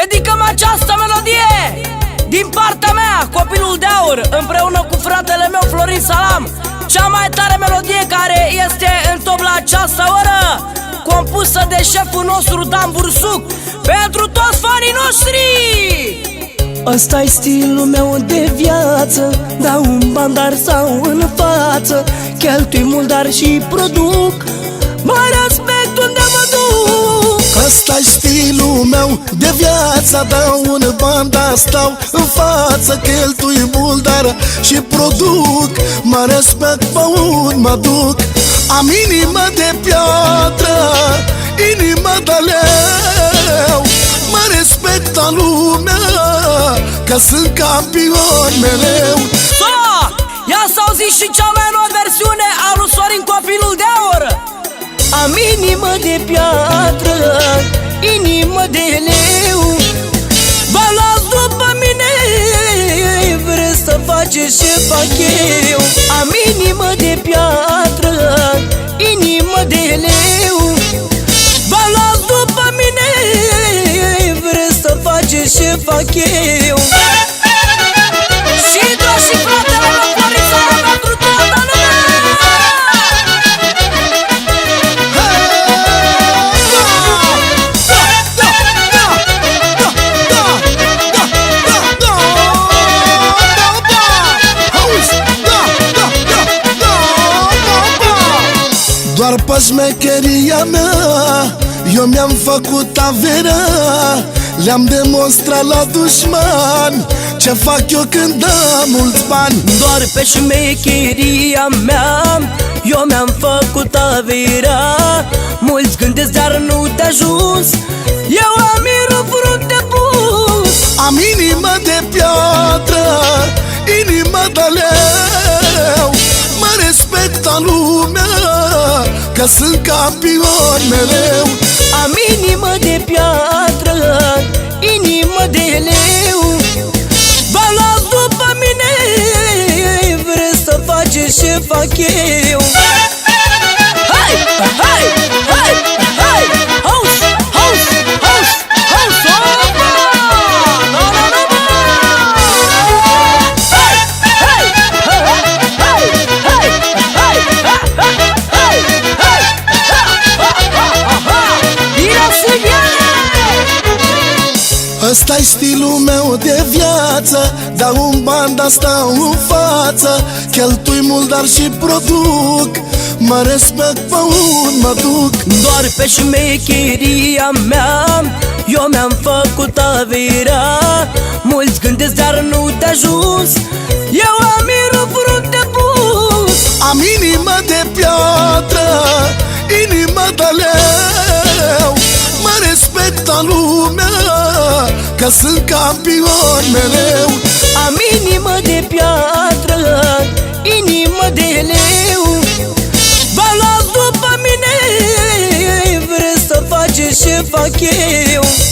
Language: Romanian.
Dedicăm această melodie Din partea mea, copilul de aur Împreună cu fratele meu Florin Salam. Cea mai tare melodie care este în top la această oră Compusă de șeful nostru Dan Bursuc. Pentru toți fanii noștri! Ăsta-i stilul meu de viață Dau un bandar sau în față. Cheltui mult, dar și produc de viață Dau un banda, stau în față Cheltui mult, dar și produc. Mă respect pe un mă duc. Am inimă de piatră Inimă de leu. Mă respectă lumea Că sunt campion mereu. So, ia să auziți și cea mai nouă versiune a lui Sorin Copilul de Aur. Am inimă de piatră Vreți să faceți ce fac eu. Am inimă de piatră Inimă de leu. Vă luați după mine Vreți să faceți ce fac eu Doar pe șmecheria mea Eu mi-am făcut averea. Le-am demonstrat la dușman Ce fac eu când am mulți bani. Doar pe șmecheria mea Eu mi-am făcut averea. Mulți gândesc, dar nu te ajuns Eu am mirul frunte pus. Am inimă de piatră Inimă de leu Mă respectă lumea Că sunt campion mereu Am inimă de piatră Inimă de leu. Vă luați după mine Vreți să faceți ce fac eu Ăsta-i stilul meu de viață. Dau un bani, dar stau în față. Cheltui mult, dar și produc. Mă respect pe un mă duc Doar pe șmecheria mea Eu mi-am făcut averea Mulți gândesc, dar nu te ajuns Că sunt campion mereu. Am inimă de piatră Inimă de leu. Vă luați după mine Vreți să faceți ce fac eu